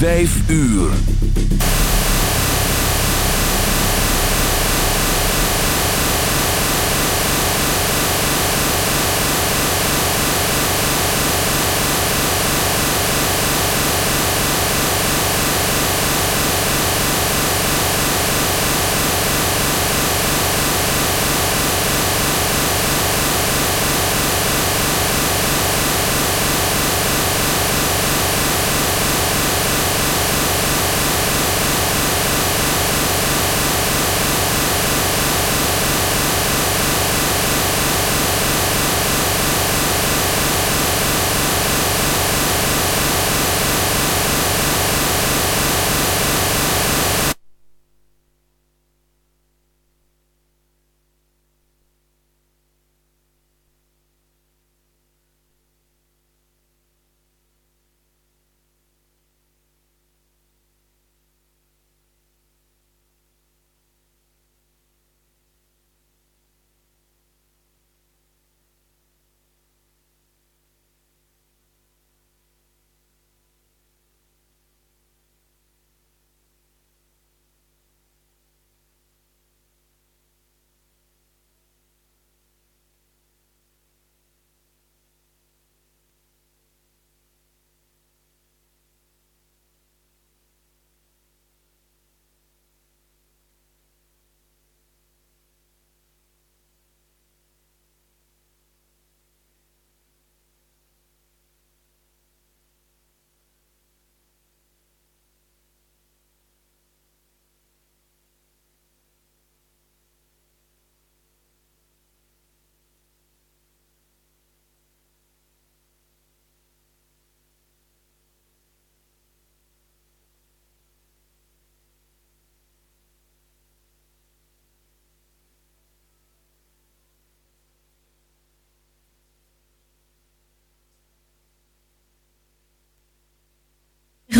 5 uur.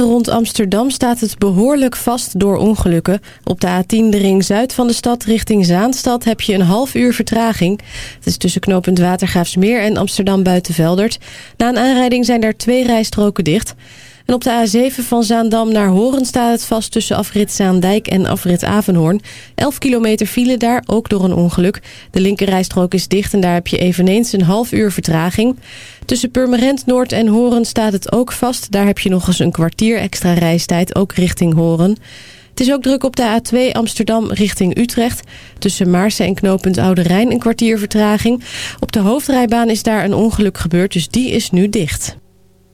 Rond Amsterdam staat het behoorlijk vast door ongelukken. Op de A10 de ring zuid van de stad richting Zaanstad heb je een half uur vertraging. Het is tussen knooppunt Watergraafsmeer en Amsterdam Buitenveldert. Na een aanrijding zijn daar twee rijstroken dicht. En op de A7 van Zaandam naar Horen staat het vast tussen afrit Zaandijk en afrit Avenhoorn. 11 kilometer file daar, ook door een ongeluk. De linkerrijstrook is dicht en daar heb je eveneens een half uur vertraging. Tussen Purmerend Noord en Horen staat het ook vast. Daar heb je nog eens een kwartier extra reistijd, ook richting Horen. Het is ook druk op de A2 Amsterdam richting Utrecht. Tussen Maarsen en knooppunt Oude Rijn een kwartier vertraging. Op de hoofdrijbaan is daar een ongeluk gebeurd, dus die is nu dicht.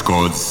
dance.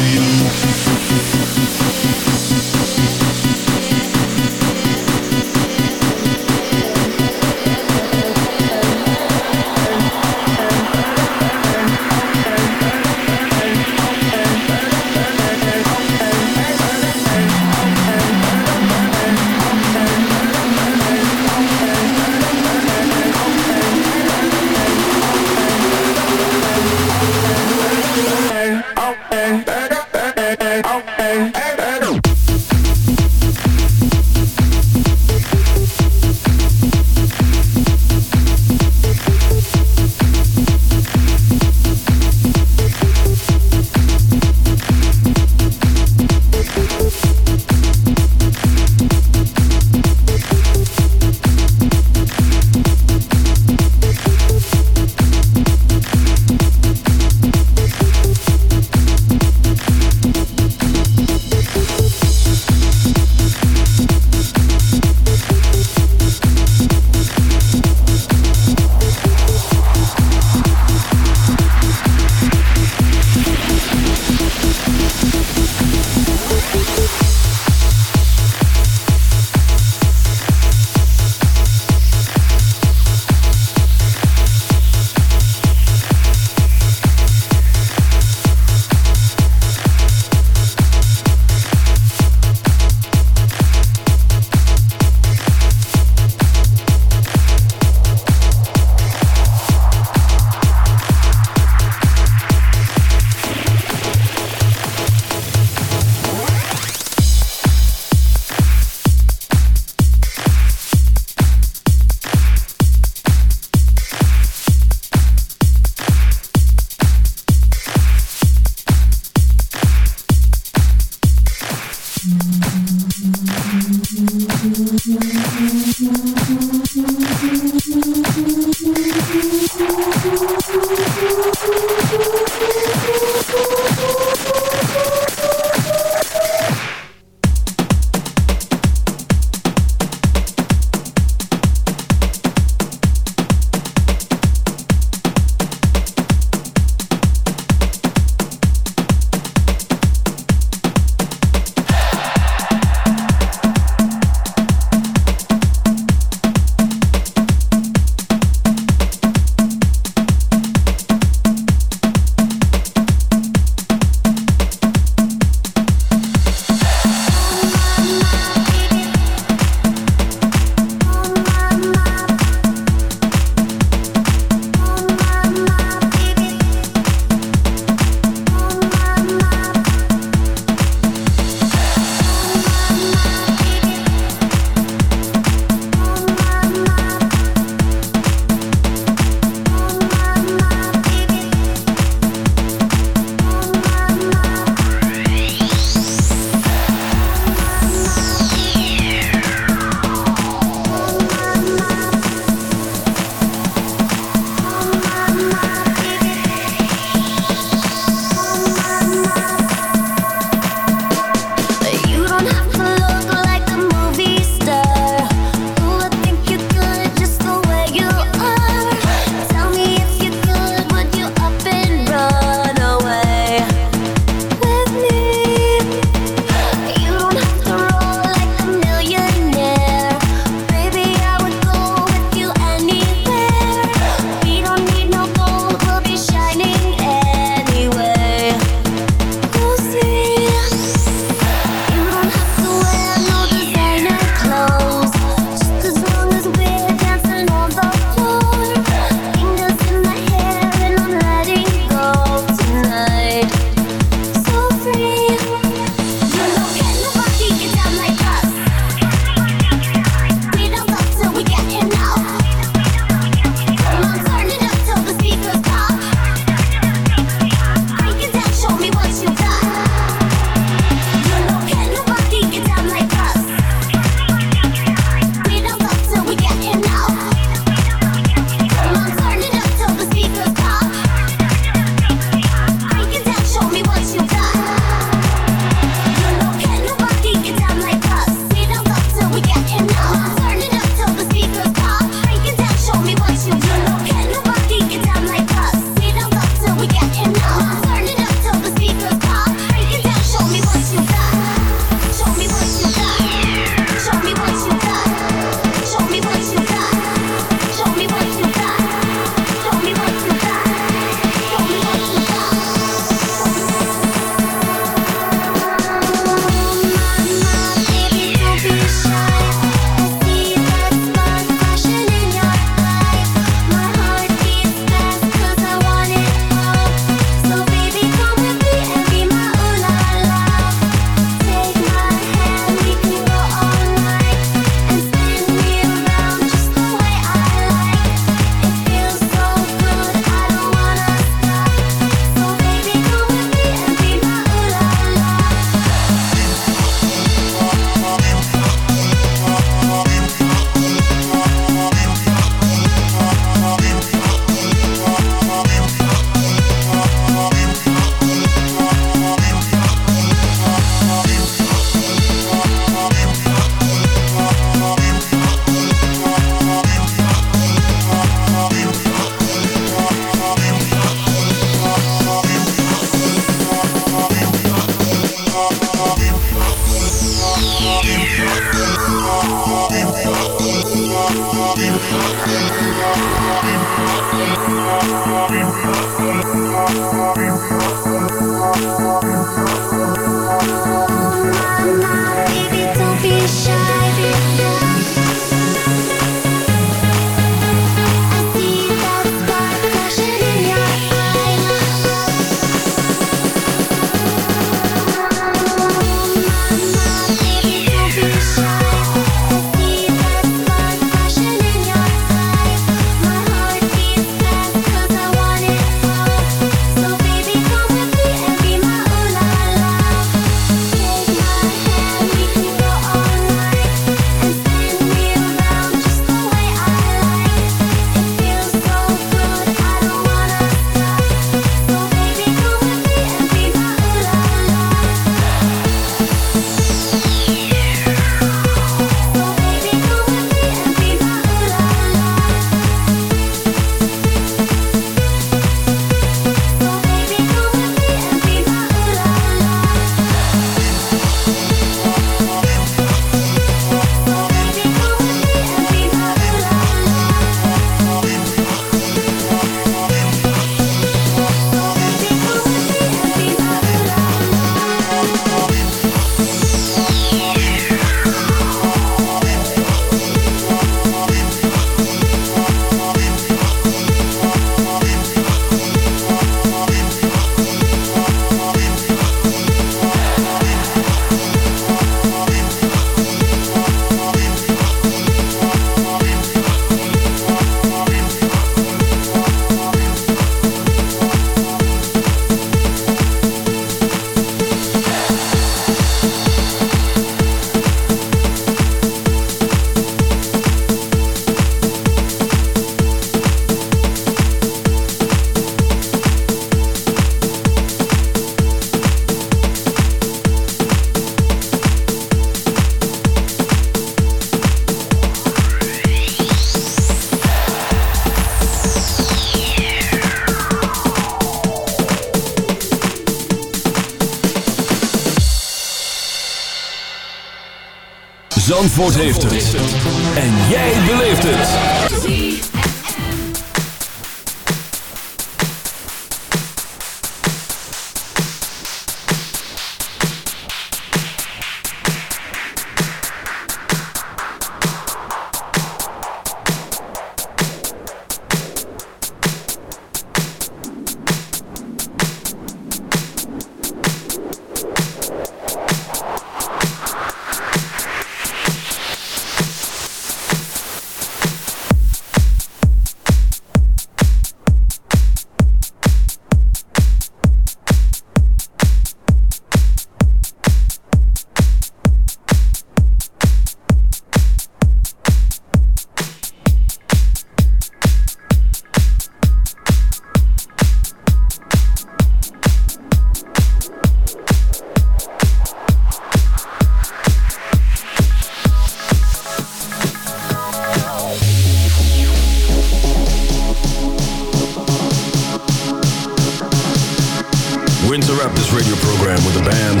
up this radio program with a band.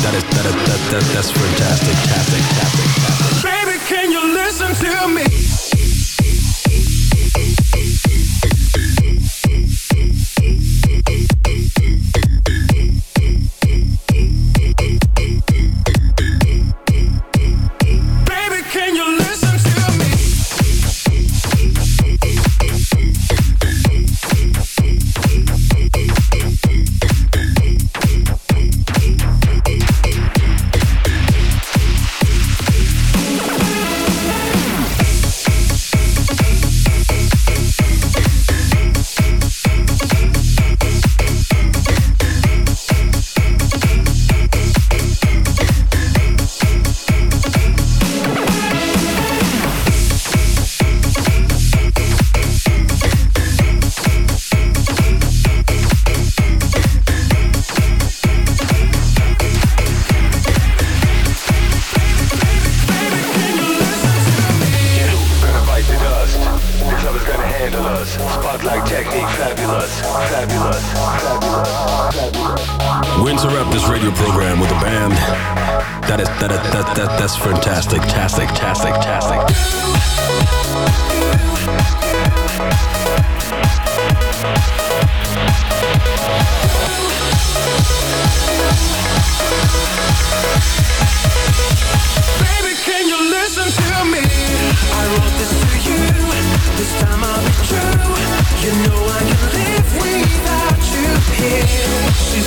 That is that is, that that that's fantastic, fantastic, fantastic, fantastic. Baby, can you listen to me?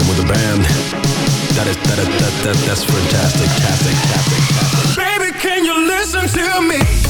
program with a band. That is that is, that that that's fantastic, fantastic, fantastic. Baby, can you listen to me?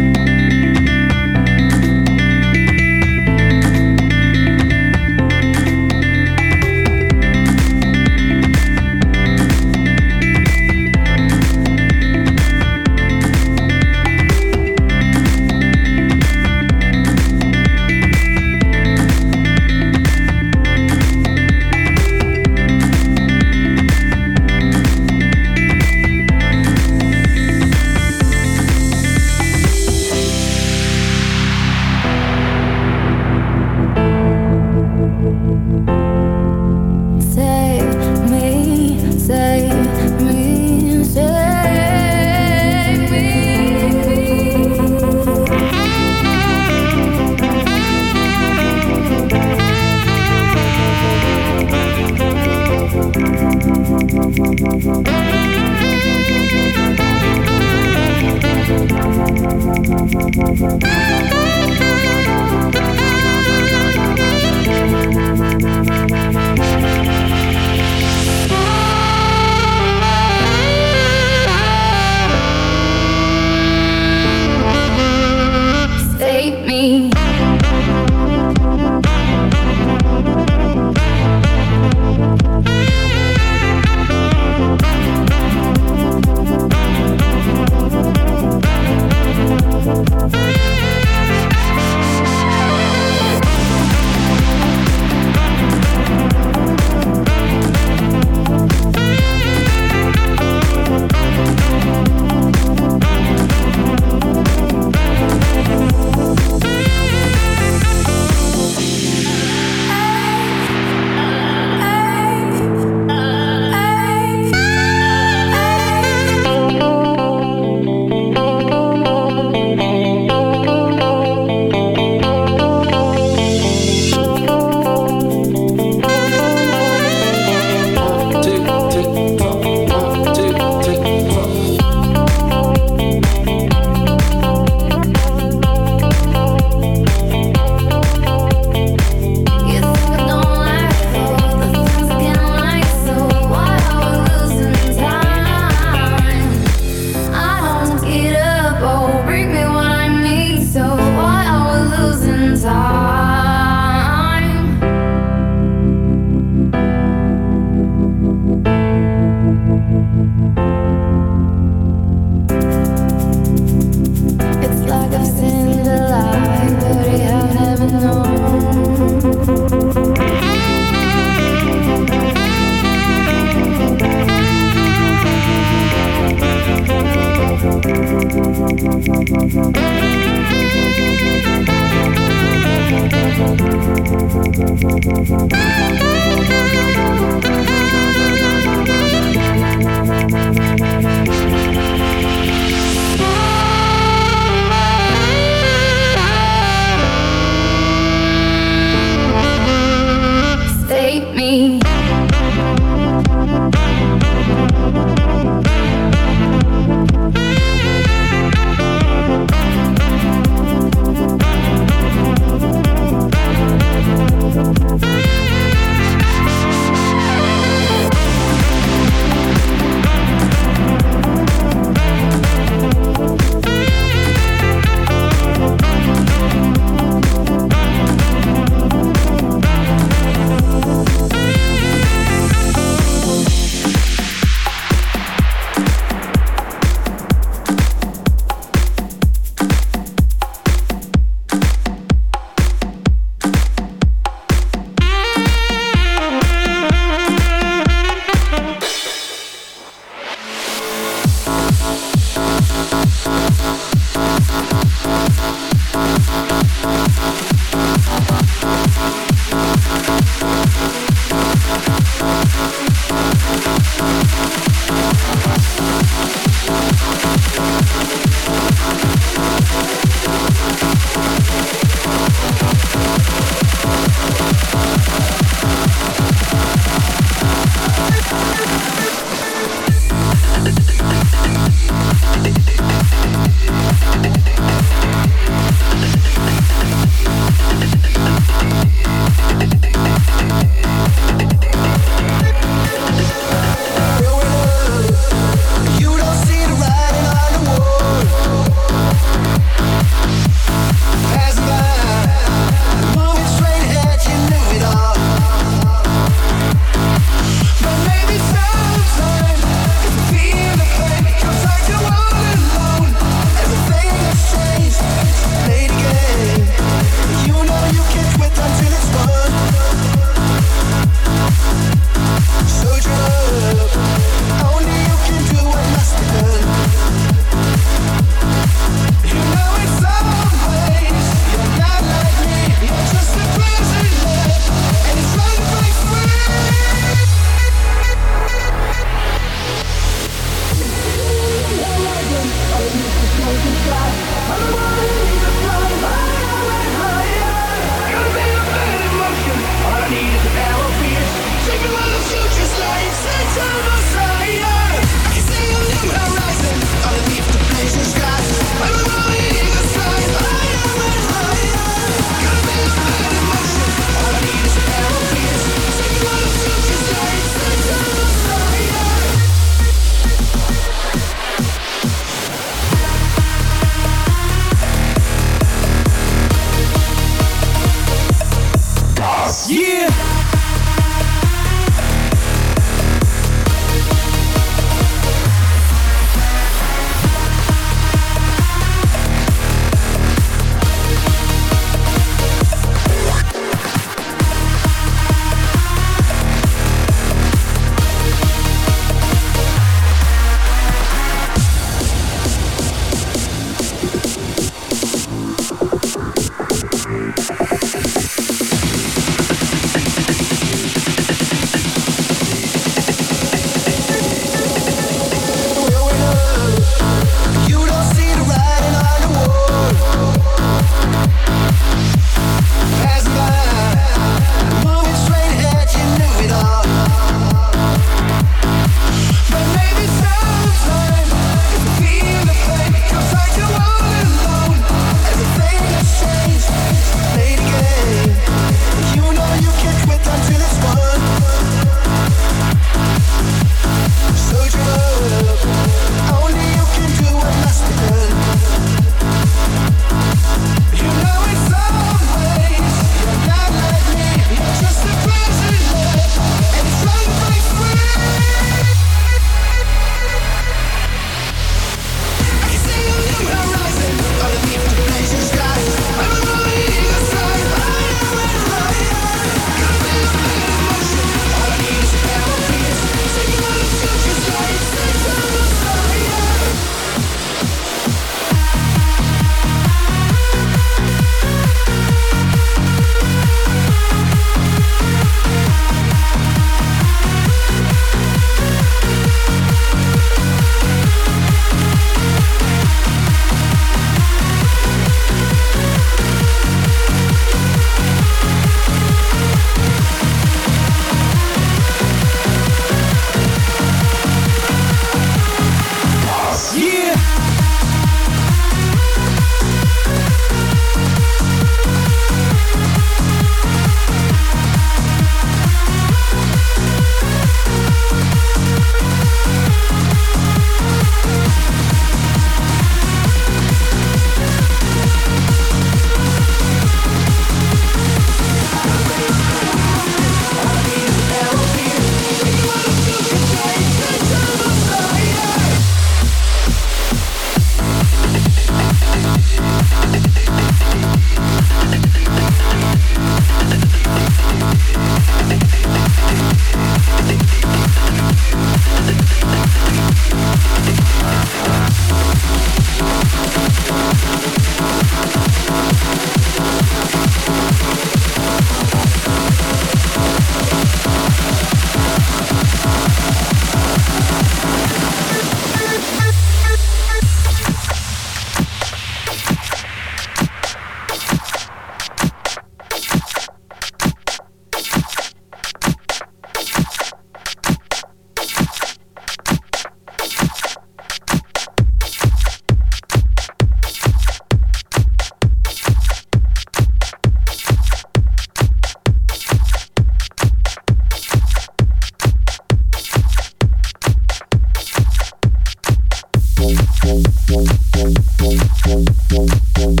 Thank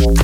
you.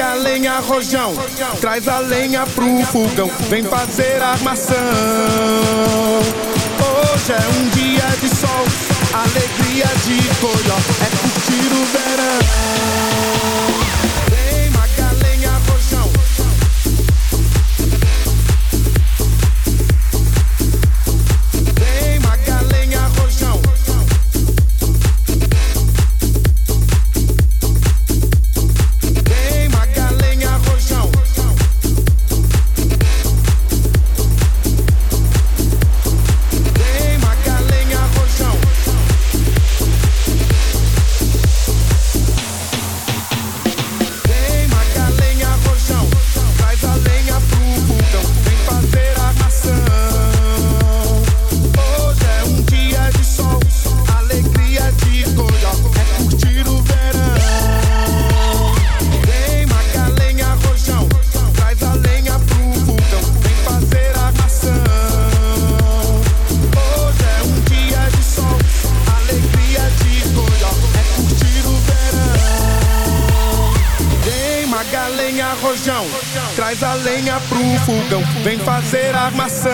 Magalenha rojão, traz a lenha pro fogão, vem fazer armação. Hoje é um dia de sol, alegria de coió, é curtir o verão. Magalenha rojão, traz a lenha pro fogão, vem fazer armação.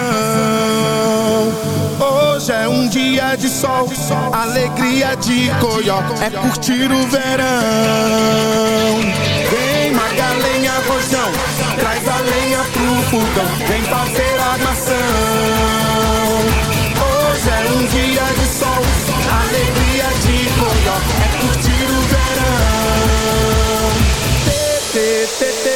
Hoje é um dia de sol, alegria de coió, é curtir o verão. Vem magalenha rojão, traz a lenha pro fogão, vem fazer armação. Hoje é um dia de sol, alegria de coió, é curtir Tê, tê,